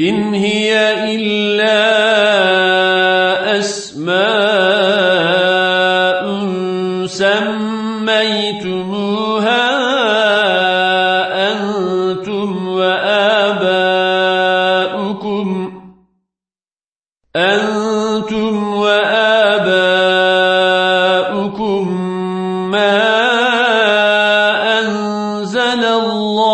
إن هي إلا أسماء سميتموها أنتم وآباؤكم أنتم وآباؤكم ما أنزل الله